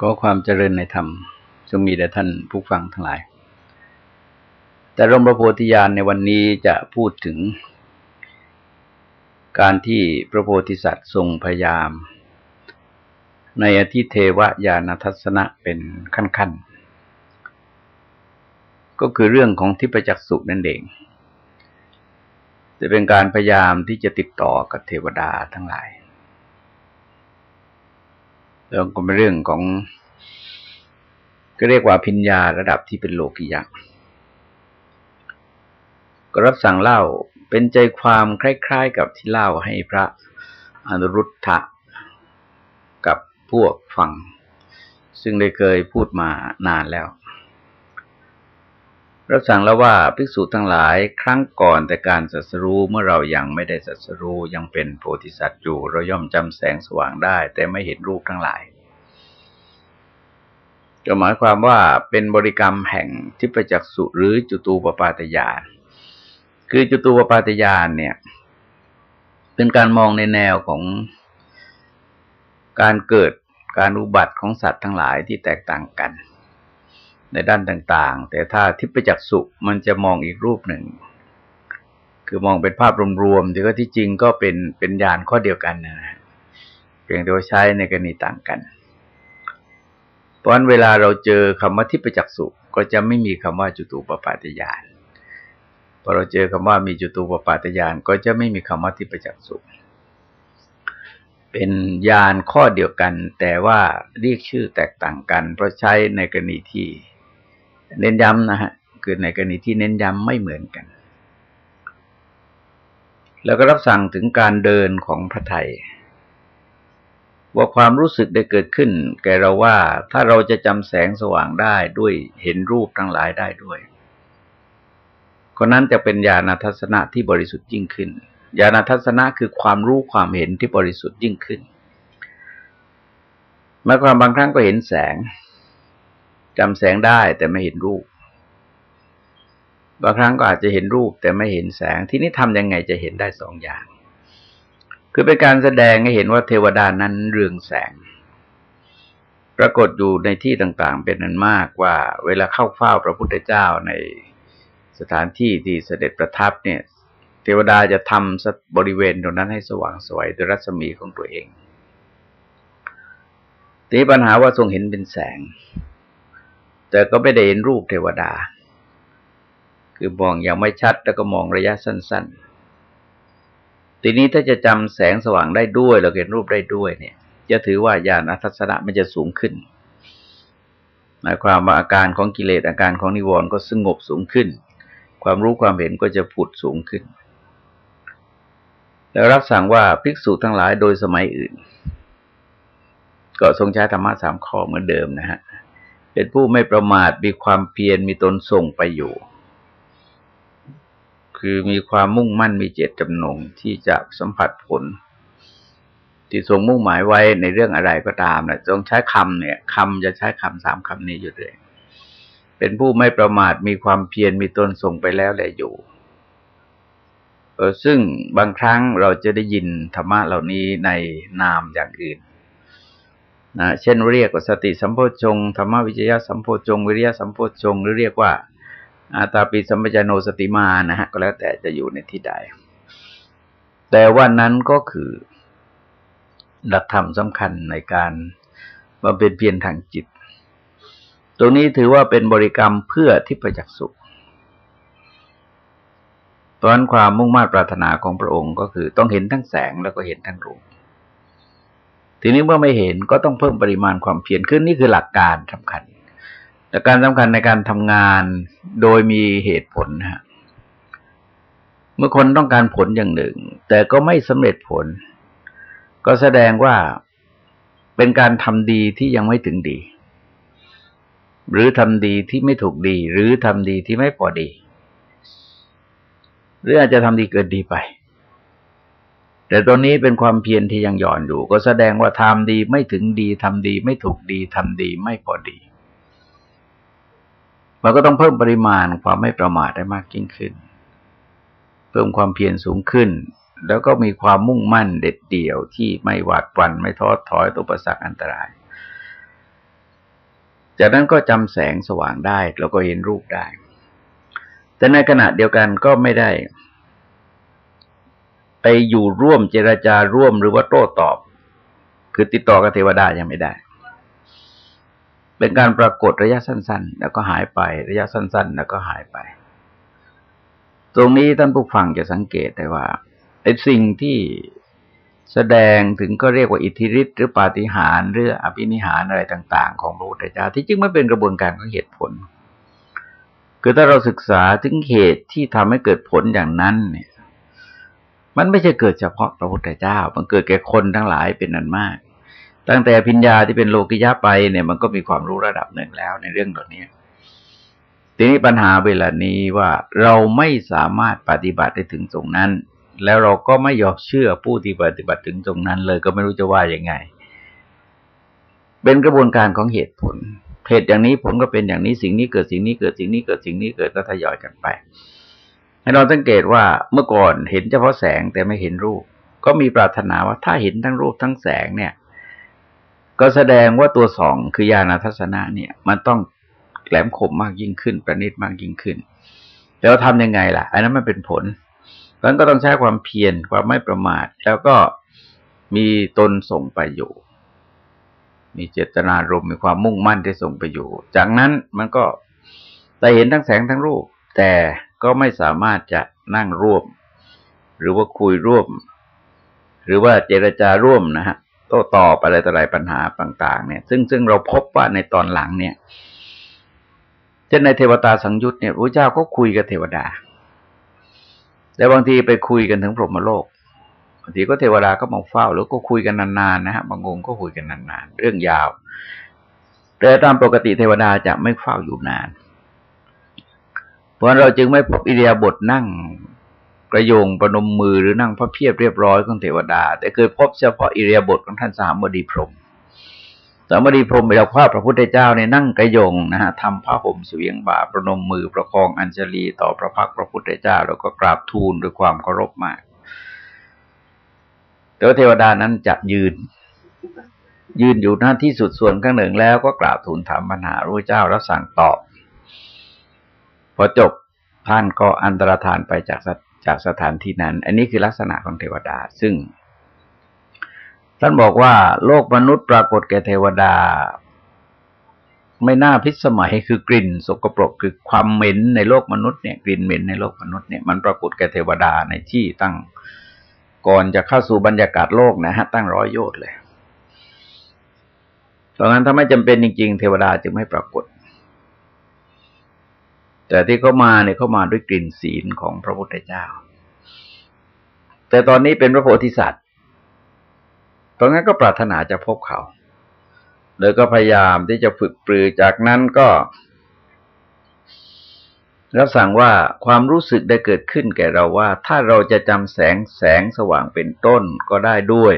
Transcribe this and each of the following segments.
ก็ความเจริญในธรรมจงมีแด่ท่านผู้ฟังทั้งหลาย แต่ร่มพระโพธิญาณในวันนี้จะพูดถึง การที่พระโพธิสัตว์ทรงพยายาม ในอธิเทวญาณทัศนะเป็นขั้นๆ ก็คือเรื่องของทิพจักสุนั่นเอง จะเป็นการพยายามที่จะติดต่อกับเทวดาทั้งหลาย แล้วก็เป็นเรื่องของ ก็เรียกว่าพิญญาระดับที่เป็นโลกิยะก็รับสั่งเล่าเป็นใจความคล้าย ๆ กับที่เล่าให้พระอนุรุทธะกับพวกฟัง ซึ่งได้เคยพูดมานานแล้ว รับสั่งแล้วว่าภิกษุทั้งหลายครั้งก่อนแต่การสัสรู้เมื่อเรายังไม่ได้สัสรู้ยังเป็นโพธิสัตว์อยู่ เราย่อมจำแสงสว่างได้ แต่ไม่เห็นรูปทั้งหลายก็หมายความว่าเป็นบริกรรมแห่งทิพจักสุหรือจุตูปปาตยานคือจุตูปปาตยานเนี่ย เป็นการมองในแนวของการเกิดการอุบัติของสัตว์ทั้งหลายที่แตกต่างกัน ในด้านต่างๆ แต่ถ้าทิพจักสุมันจะมองอีกรูปหนึ่ง คือมองเป็นภาพรวมๆที่ก็ที่จริงก็เป็นเป็นญาณข้อเดียวกันนะเพียงแต่ว่าใช้ในกรณีต่างกัน เพราะฉะนั้นเวลาเราเจอคำว่าทิพจักสุก็จะไม่มีคำว่าจุตูปปาตยานพอเราเจอคำว่ามีจุตูปปาตยานก็จะไม่มีคำว่าทิพจักสุเป็นยานข้อเดียวกัน แต่ว่าเรียกชื่อแตกต่างกัน เพราะใช้ในกรณีที่ เน้นย้ำนะฮะคือในกรณีที่เน้นย้ำไม่เหมือนกัน แล้วก็รับสั่งถึงการเดินของพระไทยว่าความรู้สึกได้เกิดขึ้น แก่เราว่าถ้าเราจะจำแสงสว่างได้ด้วยเห็นรูปทั้งหลายได้ด้วยคนนั้นจะเป็นญาณทัศนะที่บริสุทธิ์ยิ่งขึ้นญาณทัศนะคือความรู้ความเห็นที่บริสุทธิ์ยิ่งขึ้นหมายความบางครั้งก็เห็นแสง จำแสงได้แต่ไม่เห็นรูป บางครั้งก็อาจจะเห็นรูปแต่ไม่เห็นแสง ที่นี้ทำยังไงจะเห็นได้สองอย่าง คือเป็นการแสดงให้เห็นว่าเทวดานั้นเรืองแสง ปรากฏอยู่ในที่ต่างๆ เป็นนั้นมากว่า เวลาเข้าเฝ้าพระพุทธเจ้าในสถานที่ที่เสด็จประทับเนี่ยเทวดาจะทำบริเวณตรงนั้นให้สว่างสวยด้วยรัศมีของตัวเองทีปัญหาว่าทรงเห็นเป็นแสง แต่ก็ไม่ได้เห็นรูปเทวดา คือมองอย่างไม่ชัดแล้วก็มองระยะสั้น ๆ ทีนี้ถ้าจะจำแสงสว่างได้ด้วยเราเห็นรูปได้ด้วยเนี่ย จะถือว่าญาณทัศนะมันจะสูงขึ้น หมายความว่าอาการของกิเลสอาการของนิวรณ์ก็สงบสูงขึ้น ความรู้ความเห็นก็จะผุดสูงขึ้นแล้วรับสั่งว่าภิกษุทั้งหลายโดยสมัยอื่น ก็ทรงใช้ธรรมะสามข้อเหมือนเดิมนะฮะ เป็นผู้ไม่ประมาทมีความเพียรมีตนส่งไปอยู่ คือมีความมุ่งมั่นมีเจตจำนงที่จะสัมผัสผล ที่ทรงมุ่งหมายไว้ในเรื่องอะไรก็ตามนะต้องใช้คำเนี่ยคำจะใช้คำสามคำนี้อยู่เลยเป็นผู้ไม่ประมาทมีความเพียรมีตนส่งไปแล้วแหละอยู่ซึ่งบางครั้งเราจะได้ยินธรรมะเหล่านี้ในนามอย่างอื่น นะเช่นเรียกว่าสติสัมโพชงธรรมวิจยะสัมโพชง วิริยะสัมโพชง หรือเรียกว่าอาตาปิสัมปจโนสติมานะฮะก็แล้วแต่จะอยู่ในที่ใด แต่ว่านั้นก็คือหลักธรรมสำคัญในการมาเป็นเพียรทางจิต ตรงนี้ถือว่าเป็นบริกรรมเพื่อที่ประจักษ์สุขตอนความมุ่งมา่ปรารถนาของพระองค์ก็คือต้องเห็นทั้งแสงแล้วก็เห็นทั้งรูป ทีนี้เมื่อไม่เห็นก็ต้องเพิ่มปริมาณความเพียรขึ้นนี่คือหลักการสำคัญแต่การสำคัญในการทำงานโดยมีเหตุผลนะฮะเมื่อคนต้องการผลอย่างหนึ่ง แต่ก็ไม่สำเร็จผล ก็แสดงว่าเป็นการทำดีที่ยังไม่ถึงดี หรือทำดีที่ไม่ถูกดี หรือทำดีที่ไม่พอดี หรืออาจจะทำดีเกินดีไป แต่ตอนนี้เป็นความเพียรที่ยังหย่อนอยู่ ก็แสดงว่าทำดีไม่ถึงดีทำดีไม่ถูกดีทำดีไม่พอดี มันก็ต้องเพิ่มปริมาณความไม่ประมาทได้มากยิ่งขึ้น เพิ่มความเพียรสูงขึ้น แล้วก็มีความมุ่งมั่นเด็ดเดี่ยวที่ไม่หวาดหวั่นไม่ท้อถอยตัวประสักอันตราย จากนั้นก็จำแสงสว่างได้แล้วก็เห็นรูปได้ แต่ในขณะเดียวกันก็ไม่ได้ ไปอยู่ร่วมเจรจาร่วมหรือว่าโต้ตอบ คือติดต่อกับเทวดายังไม่ได้ เป็นการปรากฏระยะสั้น ๆ แล้วก็หายไป ระยะสั้น ๆ แล้วก็หายไป ตรงนี้ท่านผู้ฟังจะสังเกตได้ว่าไอ้สิ่งที่แสดงถึงก็เรียกว่าอิทธิฤทธิ์หรือปาฏิหาริย์หรืออภินิหารอะไรต่าง ๆ ของพระพุทธเจ้าที่จริงไม่เป็นกระบวนการของเหตุผล คือถ้าเราศึกษาถึงเหตุที่ทำให้เกิดผลอย่างนั้นเนี่ย มันไม่ใช่เกิดเฉพาะพระพุทธเจ้า มันเกิดแก่คนทั้งหลายเป็นนันมาก ตั้งแต่พิญญาที่เป็นโลกิยะไปเนี่ย มันก็มีความรู้ระดับหนึ่งแล้วในเรื่องเหล่านี้ทีนี้ปัญหาเวลานี้ว่าเราไม่สามารถปฏิบัติได้ถึงตรงนั้น แล้วเราก็ไม่ยอมเชื่อผู้ที่ปฏิบัติถึงตรงนั้นเลยก็ไม่รู้จะว่ายังไง เป็นกระบวนการของเหตุผลเหตุอย่างนี้ผลก็เป็นอย่างนี้สิ่งนี้เกิดสิ่งนี้เกิดสิ่งนี้เกิดสิ่งนี้เกิดก็ทยอยกันไป ให้เราสังเกตว่าเมื่อก่อนเห็นเฉพาะแสงแต่ไม่เห็นรูป ก็มีปรารถนาว่าถ้าเห็นทั้งรูปทั้งแสงเนี่ย ก็แสดงว่าตัวสองคือญาณทัศนะเนี่ย มันต้องแหลมคมมากยิ่งขึ้น ประณีตมากยิ่งขึ้น แล้วทำยังไงล่ะ อันนั้นมันเป็นผลเพราะนั้นก็ต้องใช้ความเพียรความไม่ประมาท แล้วก็มีตนส่งไปอยู่ มีเจตนารมมีความมุ่งมั่นที่ส่งไปอยู่ จากนั้นมันก็ได้เห็นทั้งแสงทั้งรูป แต่ ก็ไม่สามารถจะนั่งร่วม หรือว่าคุยร่วม หรือว่าเจรจาร่วมนะฮะโต้ตอบอะไรต่ออะไรปัญหาต่าง ๆ เนี่ย ซึ่งซึ่งเราพบว่าในตอนหลังเนี่ยเช่นในเทวตาสังยุตเนี่ยพระเจ้าก็คุยกับเทวดา แต่บางทีไปคุยกันถึงพรหมโลกบางทีก็เทวดาก็มาเฝ้า แล้วก็คุยกันนานๆนะฮะบางองค์ก็คุยกันนานๆ เรื่องยาว แต่ตามปกติเทวดาจะไม่เฝ้าอยู่นาน เพราะเราจึงไม่พบอิเดียบทนั่งกระโยงประนมมือหรือนั่งพระเพียบเรียบร้อยของเทวดา แต่เคยพบเฉพาะอิเดียบทของท่านสามบดีพรมสามบดีพรมเราภาพพระพุทธเจ้าในนั่งกระยงนะฮะทำผ้าห่มเสวียงบ่าประนมมือประคองอัญชลีต่อพระพักพระพุทธเจ้า แล้วก็กราบทูลด้วยความเคารพมากแต่ว่าเทวดานั้นจะยืน ยืนอยู่หน้าที่สุดส่วนข้างหนึ่งแล้วก็กราบทูลถามปัญหาพระเจ้าแล้วสั่งตอบ อจบท่านก็อันตรธานไปจากจากสถานที่นั้น อันนี้คือลักษณะของเทวดาซึ่ง ท่านบอกว่า โลกมนุษย์ปรากฏแก่เทวดา ไม่น่าพิสมัยคือกลิ่น สกปรกคือความเหม็นในโลกมนุษย์เนี่ยกลิ่นเหม็นในโลกมนุษย์เนี่ยมันปรากฏแก่เทวดาในที่ตั้งก่อนจะเข้าสู่บรรยากาศโลกนะฮะตั้งร้อยโยชน์เลยดังนั้นถ้าไม่จำเป็นจริง ๆ เทวดาจึงไม่ปรากฏ แต่ที่เขามาเนี่ยเขามาด้วยกลิ่นศีลของพระพุทธเจ้า แต่ตอนนี้เป็นพระโพธิสัตว์เพราะงั้นก็ปรารถนาจะพบเขาเลยก็พยายามที่จะฝึกปรือจากนั้นก็ รับสั่งว่าความรู้สึกได้เกิดขึ้นแก่เราว่า ถ้าเราจะจำแสงแสงสว่างเป็นต้นก็ได้ด้วย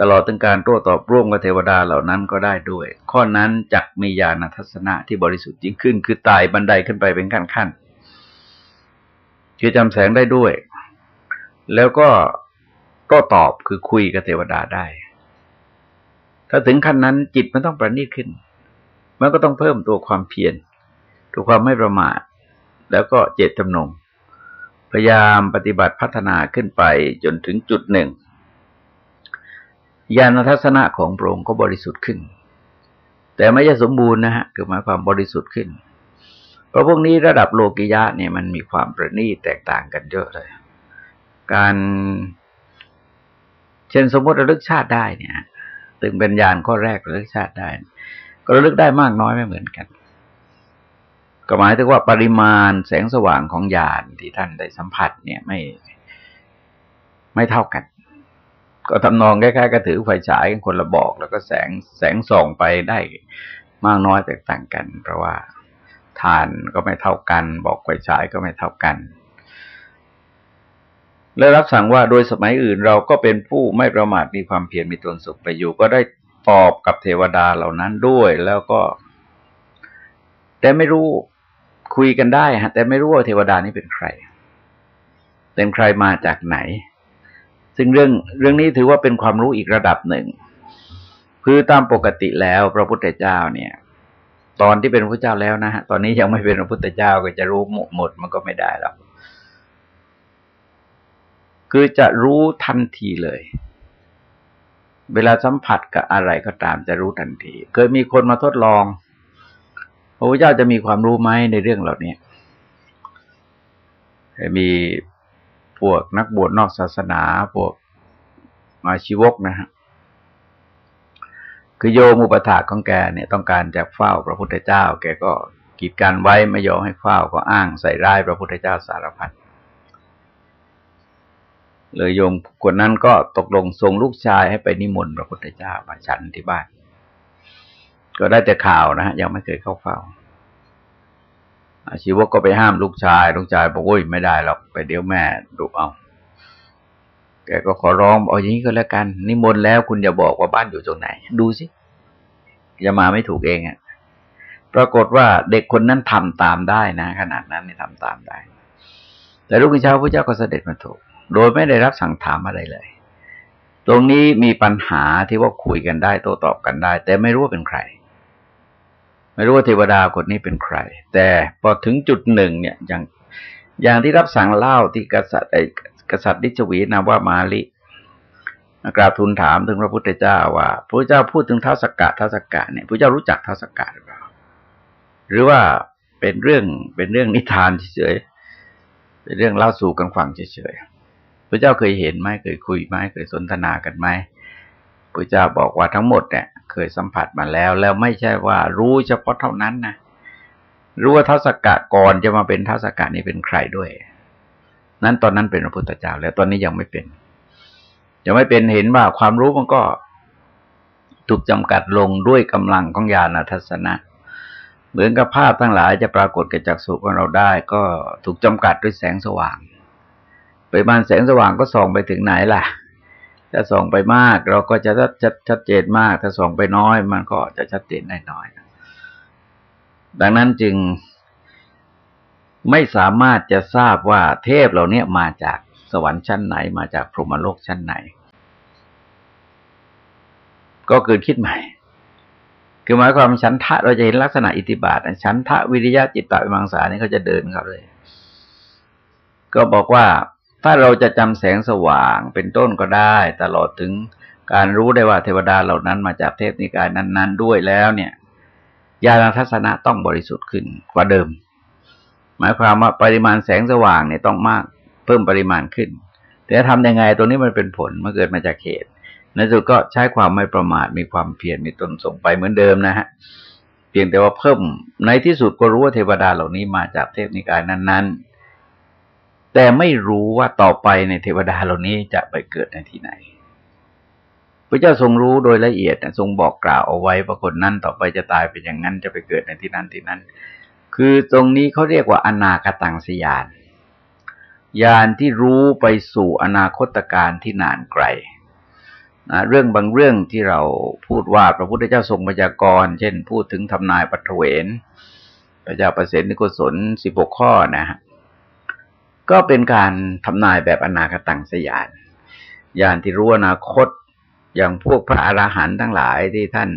ตลอดถึงการโต้ตอบร่วมกับเทวดาเหล่านั้นก็ได้ด้วย ข้อนั้นจักมีญาณทัศนะที่บริสุทธิ์ยิ่งขึ้น คือตายบันไดขึ้นไปเป็นขั้นขั้นคือจำแสงได้ด้วย แล้วก็โต้ตอบคือคุยกับเทวดาได้ ถ้าถึงขั้นนั้นจิตมันต้องประณีตขึ้น มันก็ต้องเพิ่มตัวความเพียรตัวความไม่ประมาท แล้วก็เจตจำนง พยายามปฏิบัติพัฒนาขึ้นไปจนถึงจุดหนึ่ง ญาณทัศนะของพระองค์ก็บริสุทธิ์ขึ้น แต่ไม่ใช่สมบูรณ์นะฮะคือหมายความบริสุทธิ์ขึ้น เพราะพวกนี้ระดับโลกิยะเนี่ยมันมีความประณีตแตกต่างกันเยอะเลย การเช่นสมมติระลึกชาติได้เนี่ยซึ่งเป็นญาณข้อแรกระลึกชาติได้ ก็ระลึกได้มากน้อยไม่เหมือนกันก็หมายถึงว่าปริมาณแสงสว่างของญาณที่ท่านได้สัมผัสเนี่ยไม่ไม่เท่ากัน ก็ทำนองคล้ายๆกระถือไฟฉายคนละบอก แล้วก็แสงแสงส่องไปได้มากน้อยแตกต่างกัน เพราะว่าทานก็ไม่เท่ากัน บอกไฟฉายก็ไม่เท่ากัน และรับสั่งว่าโดยสมัยอื่นเราก็เป็นผู้ไม่ประมาทมีความเพียรมีตนสุขไปอยู่ ก็ได้ตอบกับเทวดาเหล่านั้นด้วย แล้วก็ แต่ไม่รู้คุยกันได้ฮะแต่ไม่รู้ว่าเทวดานี้เป็นใคร เป็นใครมาจากไหน ซึ่งเรื่องเรื่องนี้ถือว่าเป็นความรู้อีกระดับหนึ่ง คือตามปกติแล้วพระพุทธเจ้าเนี่ย ตอนที่เป็นพระเจ้าแล้วนะฮะตอนนี้ยังไม่เป็นพระพุทธเจ้าก็จะรู้หมดมันก็ไม่ได้แล้วคือจะรู้ทันทีเลย เวลาสัมผัสกับอะไรก็ตามจะรู้ทันที เคยมีคนมาทดลอง พระพุทธเจ้าจะมีความรู้ไหมในเรื่องเหล่านี้มี พวกนักบวชนอกศาสนา พวกมาชีวกนะฮะคือโยมอุปถาของแกเนี่ยต้องการจะเฝ้าพระพุทธเจ้า แกก็กีดกันไว้ไม่ยอมให้เฝ้าก็อ้างใส่ร้ายพระพุทธเจ้าสารพัดเลยโยมคนนั้นก็ตกลงส่งลูกชายให้ไปนิมนต์พระพุทธเจ้ามาฉันที่บ้าน ก็ได้แต่ข่าวนะฮะยังไม่เคยเข้าเฝ้า อาชีวกก็ไปห้ามลูกชาย ลูกชายบอกโอ้ยไม่ได้หรอกไปเดี๋ยวแม่ดุเอา แกก็ขอร้องเอาอย่างนี้ก็แล้วกัน นิมนต์แล้วคุณอย่าบอกว่าบ้านอยู่ตรงไหน ดูสิอย่ามาไม่ถูกเองอะ่ะ ปรากฏว่าเด็กคนนั้นทำตามได้นะ ขนาดนั้นนี่ทำตามได้ แต่ลูกเช้าพระเจ้าก็เสด็จมาถูก โดยไม่ได้รับสั่งถามอะไรเลย ตรงนี้มีปัญหาที่ว่าคุยกันได้โต้ตอบกันได้ แต่ไม่รู้ว่าเป็นใคร ไม่รู้ว่าเทวดาคนนี้เป็นใคร แต่พอถึงจุดหนึ่งเนี่ยอย่างอย่างที่รับสั่งเล่าที่กษัตริย์ไอกษัตริย์ดิจวีนาว่ามาลิกราบทูลถามถึงพระพุทธเจ้าว่าพระเจ้าพูดถึงท้าสกกะท้าสกกะเนี่ยพระเจ้ารู้จักท้าสกกะหรือเปล่าหรือว่าเป็นเรื่องเป็นเรื่องนิทานเฉยๆเป็นเรื่องเล่าสู่กันฟังเฉยๆพระเจ้าเคยเห็นไหมเคยคุยไหมเคยสนทนากันไหมพระเจ้าบอกว่าทั้งหมดเนี่ย เคยสัมผัสมาแล้ว แล้วไม่ใช่ว่ารู้เฉพาะเท่านั้นนะรู้ว่าทัศกะก่อนจะมาเป็นทัศกะนี้เป็นใครด้วย นั้นตอนนั้นเป็นพระพุทธเจ้า แล้วตอนนี้ยังไม่เป็นยังไม่เป็นเห็นว่าความรู้มันก็ถูกจำกัดลงด้วยกำลังของญาณทัศนะ เหมือนกับภาพทั้งหลายจะปรากฏกระจักสุของเราได้ ก็ถูกจำกัดด้วยแสงสว่าง ไปบานแสงสว่างก็ส่องไปถึงไหนล่ะ ถ้าส่องไปมาก เราก็จะชัดชัดเจนมาก ถ้าส่องไปน้อย มันก็จะชัดเจนได้น้อย ดังนั้นจึงไม่สามารถจะทราบว่าเทพเหล่านี้มาจากสวรรค์ชั้นไหน มาจากพรหมโลกชั้นไหน ก็เกิดคิดใหม่ คือหมายความชั้นทะเราจะเห็นลักษณะอิทธิบาทชั้นทะวิริยะจิตตวิมังสานี่เขาจะเดินเขาเลย ก็บอกว่า ถ้าเราจะจำแสงสว่างเป็นต้นก็ได้ ตลอดถึงการรู้ได้ว่าเทวดาเหล่านั้นมาจากเทพนิกายนั้น ๆ ด้วยแล้วเนี่ยญาณทัศนะต้องบริสุทธิ์ขึ้นกว่าเดิม หมายความว่าปริมาณแสงสว่างเนี่ยต้องมากเพิ่มปริมาณขึ้น แต่ทำยังไงตรงนี้มันเป็นผลมันเกิดมาจากเหตุในสุดก็ใช้ความไม่ประมาทมีความเพียรมีตนส่งไปเหมือนเดิมนะฮะเพียงแต่ว่าเพิ่มในที่สุดก็รู้ว่าเทวดาเหล่านี้มาจากเทพนิกายนั้น ๆ แต่ไม่รู้ว่าต่อไปในเทวดาเหล่านี้จะไปเกิดในที่ไหน พระเจ้าทรงรู้โดยละเอียดทรงบอกกล่าวเอาไว้ว่าคนนั้นต่อไปจะตายเป็นอย่างนั้นจะไปเกิดในที่นั้นที่นั้น คือตรงนี้เขาเรียกว่าอนาคตังสยานยานที่รู้ไปสู่อนาคตการที่นานไกลนะเรื่องบางเรื่องที่เราพูดว่าพระพุทธเจ้าทรงพยากรณ์เช่น พูดถึงทำนายปัทเวนพระเจ้าประเสริฐนิโกศลสิบหกข้อนะฮะ ก็เป็นการทำนายแบบอนาคตังสยานยานที่รู้อนาคตอย่างพวกพระอราหันต์ทั้งหลายที่ท่าน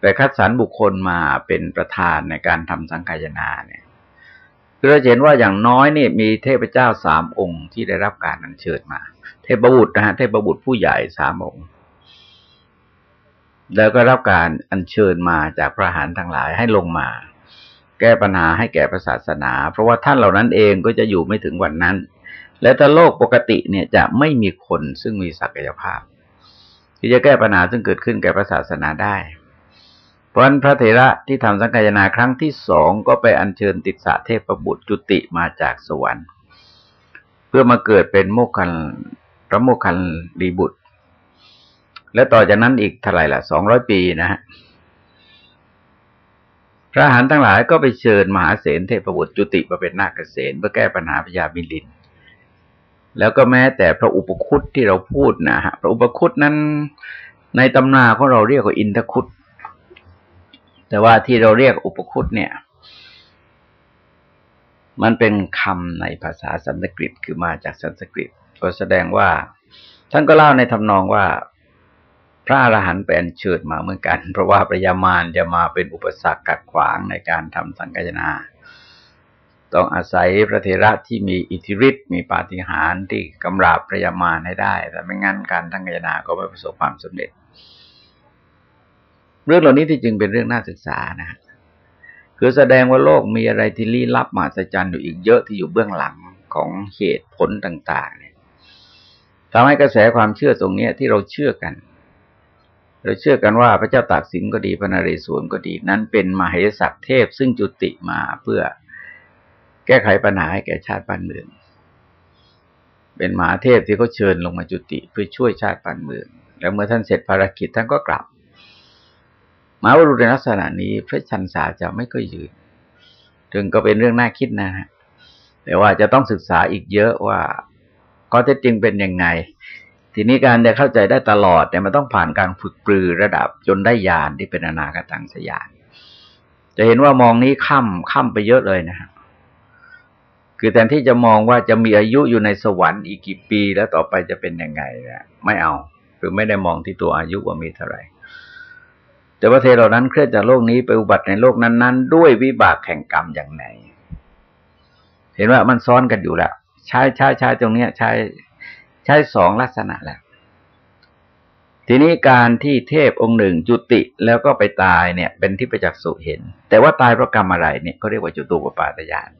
ไปคัดสรรบุคคลมาเป็นประธานในการทำสังขายนาเนี่ยคือเราเห็นว่าอย่างน้อยนี่มีเทพเจ้าสามองค์ที่ได้รับการอัญเชิญมา เทพบุตรนะฮะเทพบุตรผู้ใหญ่สามองค์ แล้วก็รับการอัญเชิญมาจากพระหันทั้งหลายให้ลงมา แก้ปัญหาให้แก่ศาสนา เพราะว่าท่านเหล่านั้นเองก็จะอยู่ไม่ถึงวันนั้น และถ้าโลกปกติเนี่ยจะไม่มีคนซึ่งมีศักยภาพ ที่จะแก้ปัญหาซึ่งเกิดขึ้นแก่ศาสนาได้ เพราะนั้นพระเถระที่ทำสังกายนาครั้งที่สองก็ไปอัญเชิญติสะเทพบุตรจุติมาจากสวรรค์ เพื่อมาเกิดเป็นโมกขันพระโมกขันลีบุตร และต่อจากนั้นอีกเท่าไหร่ละสองร้อยปีนะฮะ พระหันทั้งหลายก็ไปเชิญมหาเสนเทพบุตรจุติมาเป็นนาคเสนเพื่อแก้ปัญหาพญาบิลิน แล้วก็แม้แต่พระอุปคุตที่เราพูดนะฮะพระอุปคุตนั้นในตำนาของเราเรียกว่าอินทคุตแต่ว่าที่เราเรียกอุปคุตเนี่ย มันเป็นคำในภาษาสันสกฤตคือมาจากสันสกฤตก็แสดงว่า ท่านก็เล่าในทำนองว่า พระอรหันต์เป็นเชิญมาเหมือนกัน เพราะว่าพระยามารจะมาเป็นอุปสรรคกัดขวางในการทำสังกัจนา ต้องอาศัยพระเทระที่มีอิทธิฤทธิ์มีปาฏิหาริย์ที่กำราบพระยามารให้ได้ แต่ไม่งั้นการทั้งกัจนาก็ไม่ประสบความสำเร็จ เรื่องเหล่านี้ที่จึงเป็นเรื่องน่าศึกษานะคือแสดงว่าโลกมีอะไรที่ลี้ลับมหัศจรรย์อยู่อีกเยอะที่อยู่เบื้องหลังของเหตุผลต่าง ๆ เนี่ยทำให้กระแสความเชื่อตรงนี้ที่เราเชื่อกัน เราเชื่อกันว่าพระเจ้าตากสินก็ดีพระนเรศวรก็ดี นั้นเป็นมเหสักเทพ ซึ่งจุติมาเพื่อแก้ไขปัญหาให้แก่ชาติบ้านเมือง เป็นมหาเทพที่เขาเชิญลงมาจุติเพื่อช่วยชาติบ้านเมือง แล้วเมื่อท่านเสร็จภารกิจท่านก็กลับมาวรุในลักษณะนี้พระชันษาจะไม่ก็ยืนถึงก็เป็นเรื่องน่าคิดนะฮะแต่ว่าจะต้องศึกษาอีกเยอะว่าข้อเท็จจริงเป็นยังไง ทีนี้การจะเข้าใจได้ตลอดเนี่ยมันต้องผ่านการฝึกปรือระดับจนได้ญาณที่เป็นอนาคตังสยานจะเห็นว่ามองนี้ค่ำค่ำไปเยอะเลยนะครับคือแทนที่จะมองว่าจะมีอายุอยู่ในสวรรค์อีกกี่ปีแล้วต่อไปจะเป็นยังไงเนี่ยไม่เอาคือไม่ได้มองที่ตัวอายุว่ามีเท่าไหร่แต่ว่าเทเหล่านั้นเคลื่อนจากโลกนี้ไปอุบัติในโลกนั้น ๆ ด้วยวิบากแข่งกรรมอย่างไหน เห็นว่ามันซ้อนกันอยู่แล้วใช้ใช้ใช้ตรงเนี้ย ใช้ ใช้สองลักษณะแล้ว ทีนี้การที่เทพองค์หนึ่งจุติแล้วก็ไปตายเนี่ย เป็นที่ประจักษ์สุเห็น แต่ว่าตายเพราะกรรมอะไรเนี่ยเขาเรียกว่าจุตูปปาตยาน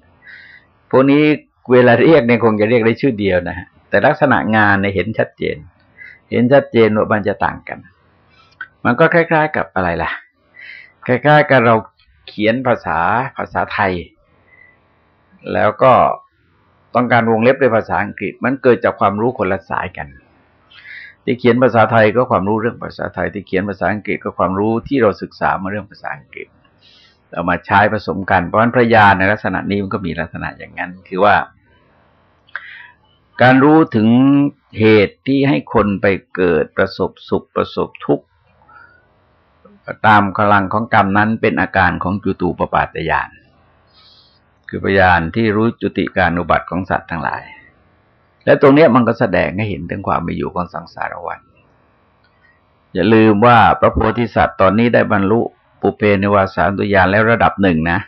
พวกนี้เวลาเรียกเนี่ยคงจะเรียกได้ชื่อเดียวนะฮะแต่ลักษณะงานเนี่ยเห็นชัดเจน เห็นชัดเจนว่ามันจะต่างกัน มันก็คล้าย ๆ กับอะไรล่ะ คล้าย ๆ กับเราเขียนภาษาภาษาไทย แล้วก็ ต้องการวงเล็บด้วยภาษาอังกฤษ มันเกิดจากความรู้คนละสายกัน ที่เขียนภาษาไทยก็ความรู้เรื่องภาษาไทย ที่เขียนภาษาอังกฤษก็ความรู้ที่เราศึกษามาเรื่องภาษาอังกฤษเรามาใช้ผสมกัน เพราะฉะนั้นพระญาณในลักษณะนี้มันก็มีลักษณะอย่างนั้น คือว่า การรู้ถึงเหตุที่ให้คนไปเกิดประสบสุขประสบทุกข์ตามกำลังของกรรมนั้นเป็นอาการของจุตูปปาตยาน คือพยานที่รู้จุติการอุบัติของสัตว์ทั้งหลาย และตรงนี้มันก็แสดงให้เห็นถึงความมีอยู่ของสังสารวัฏอย่าลืมว่าพระโพธิสัตว์ตอนนี้ได้บรรลุปุเพนิวาสานตุยานแล้วระดับหนึ่งนะ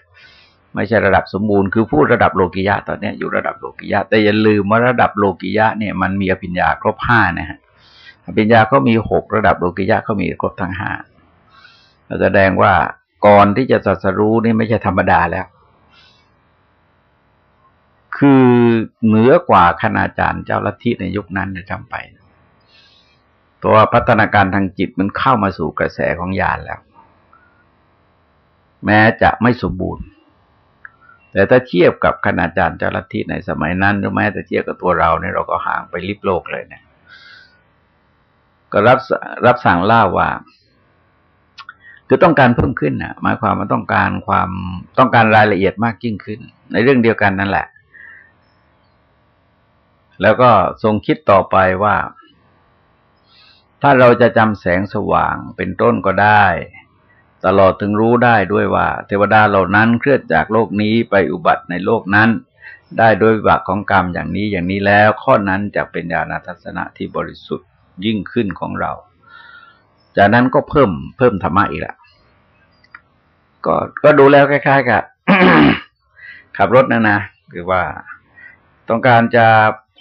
ไม่ใช่ระดับสมบูรณ์คือพูดระดับโลกิยะตอนนี้อยู่ระดับโลกิยะ แต่อย่าลืมว่าระดับโลกิยะเนี่ยมันมีอภิญญาครบห้านะฮะอภิญญาเขามีหกระดับโลกิยะเขามีครบทั้งห้าแสดงว่าก่อนที่จะสัสรู้นี่ไม่ใช่ธรรมดาแล้ว คือเหนือกว่าคณาจารย์เจ้าลัทธิในยุคนั้นจะจำไปเพราะว่าพัฒนาการทางจิตมันเข้ามาสู่กระแสของญาณแล้ว แม้จะไม่สมบูรณ์ แต่ถ้าเทียบกับคณาจารย์เจ้าลัทธิในสมัยนั้นหรือแม้แต่เทียบกับตัวเราเนี่ยเราก็ห่างไปลิบโลกเลยเนี่ย ก็รับรับสั่งเล่าว่าคือต้องการเพิ่มขึ้นนะหมายความว่าต้องการความต้องการรายละเอียดมากยิ่งขึ้น ในเรื่องเดียวกันนั่นแหละ แล้วก็ทรงคิดต่อไปว่า ถ้าเราจะจำแสงสว่างเป็นต้นก็ได้ ตลอดถึงรู้ได้ด้วยว่า เทวดาเหล่านั้นเคลื่อนจากโลกนี้ไปอุบัติในโลกนั้น ได้โดยวิบากของกรรมอย่างนี้อย่างนี้แล้ว ข้อนั้นจะเป็นญาณทัศนะที่บริสุทธิ์ยิ่งขึ้นของเรา จากนั้นก็เพิ่มเพิ่มธรรมะอีกละก็ก็ดูแล้วคล้ายๆกับขับรถนะนะคือว่าต้องการจะ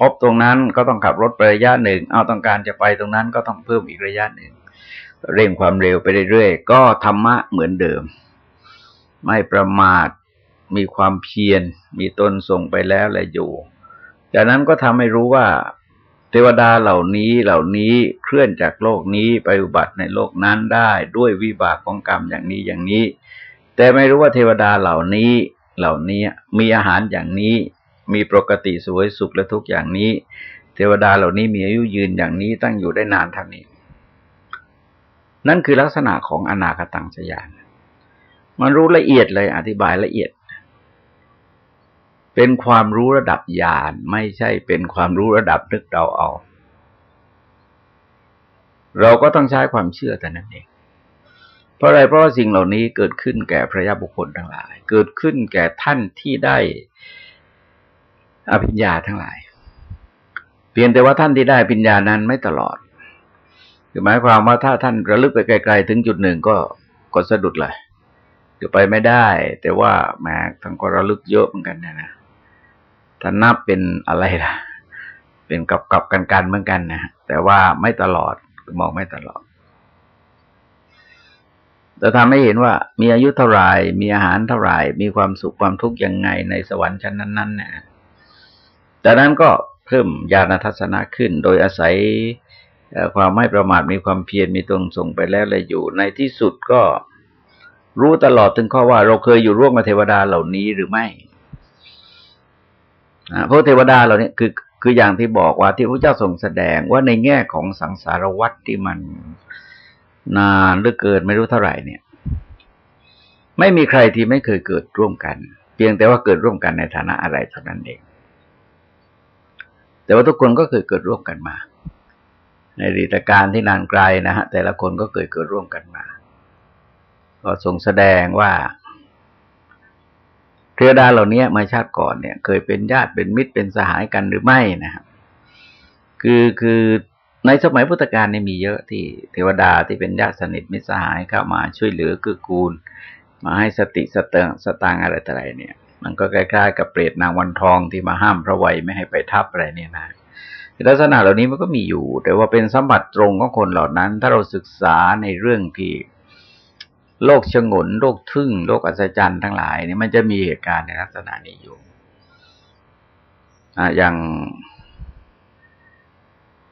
บตรงนั้นก็ต้องขับรถไประยะหนึ่ง เอาต้องการจะไปตรงนั้นก็ต้องเพิ่มอีกระยะหนึ่ง เร่งความเร็วไปเรื่อยๆ ก็ธรรมะเหมือนเดิม ไม่ประมาท มีความเพียร มีตนส่งไปแล้วและอยู่ จากนั้นก็ทำให้รู้ว่า เทวดาเหล่านี้เหล่านี้เคลื่อนจากโลกนี้ไปอุบัติในโลกนั้นได้ด้วยวิบากของกรรมอย่างนี้อย่างนี้ แต่ไม่รู้ว่าเทวดาเหล่านี้เหล่านี้มีอาหารอย่างนี้ มีปกติสวยสุขและทุกอย่างนี้ เทวดาเหล่านี้มีอายุยืนอย่างนี้ตั้งอยู่ได้นานเท่านี้ นั่นคือลักษณะของอนาคตังสยาน มันรู้ละเอียดเลยอธิบายละเอียด เป็นความรู้ระดับญาณไม่ใช่เป็นความรู้ระดับนึกเราเอา เราก็ต้องใช้ความเชื่อแต่นั้นเองเพราะอะไรเพราะว่าสิ่งเหล่านี้เกิดขึ้นแก่พระยาบุคคลทั้งหลาย เกิดขึ้นแก่ท่านที่ได้ อภิญญาทั้งหลาย เพียงแต่ว่าท่านที่ได้ปัญญานั้นไม่ตลอดคือหมายความว่าถ้าท่านระลึกไปไกล ๆ ถึงจุดหนึ่งก็ก็สะดุดเลยคือไปไม่ได้ แต่ว่าแหมท่านก็ระลึกเยอะเหมือนกันนะนะท่านนับเป็นอะไรล่ะ เป็นกับกับกันกันเหมือนกันนะแต่ว่าไม่ตลอดมองไม่ตลอดแต่ทำให้เห็นว่ามีอายุเท่าไหร่มีอาหารเท่าไหร่มีความสุขความทุกข์ยังไงในสวรรค์ชั้นนั้นๆเนะ จากนั้นก็เพิ่มญาณทัศนะขึ้น โดยอาศัยความไม่ประมาทมีความเพียรมีตรงส่งไปแล้วเลยอยู่ ในที่สุดก็รู้ตลอดถึงข้อว่าเราเคยอยู่ร่วมกับเทวดาเหล่านี้หรือไม่เพราะเทวดาเหล่านี้คือคืออย่างที่บอกว่าที่พระเจ้าทรงแสดงว่าในแง่ของสังสารวัตรที่มันนานหรือเกินไม่รู้เท่าไหร่เนี่ย ไม่มีใครที่ไม่เคยเกิดร่วมกัน เพียงแต่ว่าเกิดร่วมกันในฐานะอะไรเท่านั้นเอง แต่ว่าทุกคนก็เคยเกิดร่วมกันมา ในรีตการที่นานไกลนะฮะแต่ละคนก็เคยเกิดร่วมกันมา ก็ทรงแสดงว่าเทวดาเหล่านี้มาชาติก่อนเนี่ย เคยเป็นญาติเป็นมิตรเป็นสหายกันหรือไม่นะครับคือคือในสมัยพุทธกาลเนี่ยมีเยอะที่เทวดาที่เป็นญาติสนิทมิตรสหายเข้ามาช่วยเหลือกือกูล มาให้สติสเตงสตางอะไรต่ออะไรเนี่ย มันก็คล้ายๆ กับเปรตนางวันทองที่มาห้ามพระไวยไม่ให้ไปทับอะไรเนี่ยนะลักษณะเหล่านี้มันก็มีอยู่ แต่ว่าเป็นสมบัติตรงของคนเหล่านั้น ถ้าเราศึกษาในเรื่องที่โลกชงนโลกทึ่ง โลกอัศจรรย์ทั้งหลายนี่มันจะมีเหตุการณ์ในลักษณะนี้อยู่อ่าอย่าง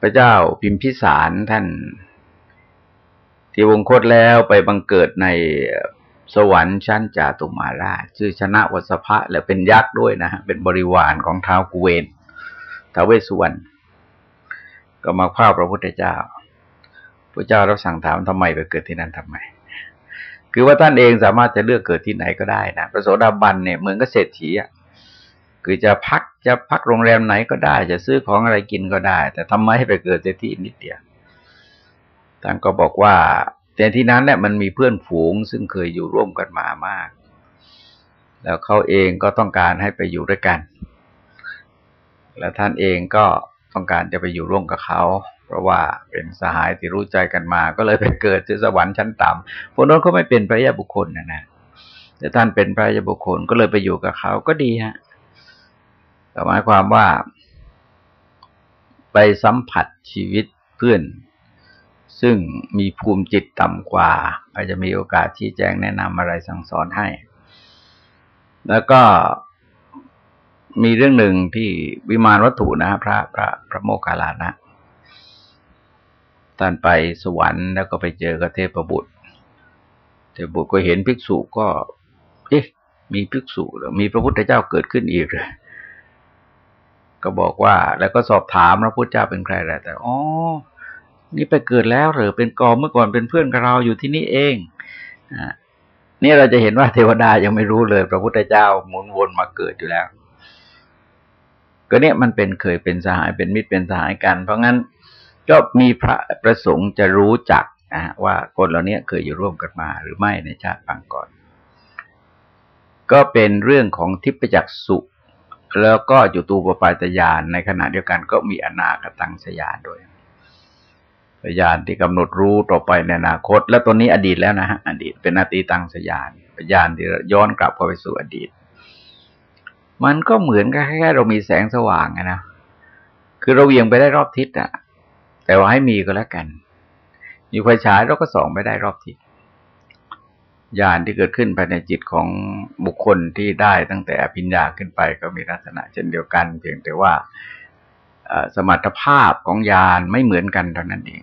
พระเจ้าพิมพิสารท่าน ที่วงคตแล้วไปบังเกิดใน สวรรค์ชั้นจาตุมาราชชื่อชนะวัสภะและเป็นยักษ์ด้วยนะฮะเป็นบริวารของท้าวกุเวนท้าวเวสสุวรรณก็มาข้าวพระพุทธเจ้าพระเจ้ารับสั่งถามทำไมไปเกิดที่นั่นทำไม คือว่าท่านเองสามารถจะเลือกเกิดที่ไหนก็ได้นะพระโสดาบันเนี่ยเหมือนกับเศรษฐีอะคือจะพักจะพักโรงแรมไหนก็ได้ จะซื้อของอะไรกินก็ได้ แต่ทำไมให้ไปเกิดที่นิดเดียวท่านก็บอกว่า แต่ที่นั้นเนี่ยมันมีเพื่อนฝูงซึ่งเคยอยู่ร่วมกันมามาก แล้วเขาเองก็ต้องการให้ไปอยู่ด้วยกัน แล้วท่านเองก็ต้องการจะไปอยู่ร่วมกับเขา เพราะว่าเป็นสหายที่รู้ใจกันมา ก็เลยไปเกิดที่สวรรค์ชั้นต่ำพวกนั้นเขาไม่เป็นพระยาบุคคลนะนะแต่ท่านเป็นพระยาบุคคลก็เลยไปอยู่กับเขาก็ดีฮะแต่หมายความว่า ไปสัมผัสชีวิตเพื่อน ซึ่งมีภูมิจิตต่ำกว่าอาจจะมีโอกาสชี้แจงแนะนำอะไรสั่งสอนให้ แล้วก็มีเรื่องหนึ่งที่วิมานวัตถุนะพระพระพระโมคคัลลานะท่านไปสวรรค์แล้วก็ไปเจอกเทพบุตรเทพบุตรก็เห็นภิกษุก็ เอ๊ะ มีภิกษุหรือมีพระพุทธเจ้าเกิดขึ้นอีกเลยก็บอกว่า แล้วก็สอบถามพระพุทธเจ้าเป็นใครแหละแต่อ๋อ นี่ไปเกิดแล้วหรือเป็นกอเมื่อก่อนเป็นเพื่อนกับเราอยู่ที่นี่เองนี่เราจะเห็นว่าเทวดายังไม่รู้เลย พระพุทธเจ้าหมุนวนมาเกิดอยู่แล้ว ก็เนี่ยมันเป็นเคยเป็นสหายเป็นมิตรเป็นสหายกัน เพราะงั้นก็มีพระประสงค์จะรู้จักนะว่าคนเหล่านี้เคยอยู่ร่วมกันมาหรือไม่ในชาติปางก่อน ก็เป็นเรื่องของทิพยจักสุแล้วก็อยู่ตูปปายตยานในขณะเดียวกันก็มีอนาคตังสยานด้วย สยานที่กำหนดรู้ต่อไปในอนาคต แล้วตัวนี้อดีตแล้วนะฮะอดีตเป็นอตีตังสยานยานที่ย้อนกลับเข้าไปสู่อดีต มันก็เหมือนกับแค่เรามีแสงสว่างนะคือเราเวียงไปได้รอบทิศอะแต่ว่าให้มีก็แล้วกันมีไฟฉายเราก็ส่องไปได้รอบทิศญาณที่เกิดขึ้นภายในจิตของบุคคลที่ได้ตั้งแต่อภิญญาขึ้นไปก็มีลักษณะเช่นเดียวกัน เพียงแต่ว่าสมรรถภาพของญาณไม่เหมือนกันเท่านั้นเอง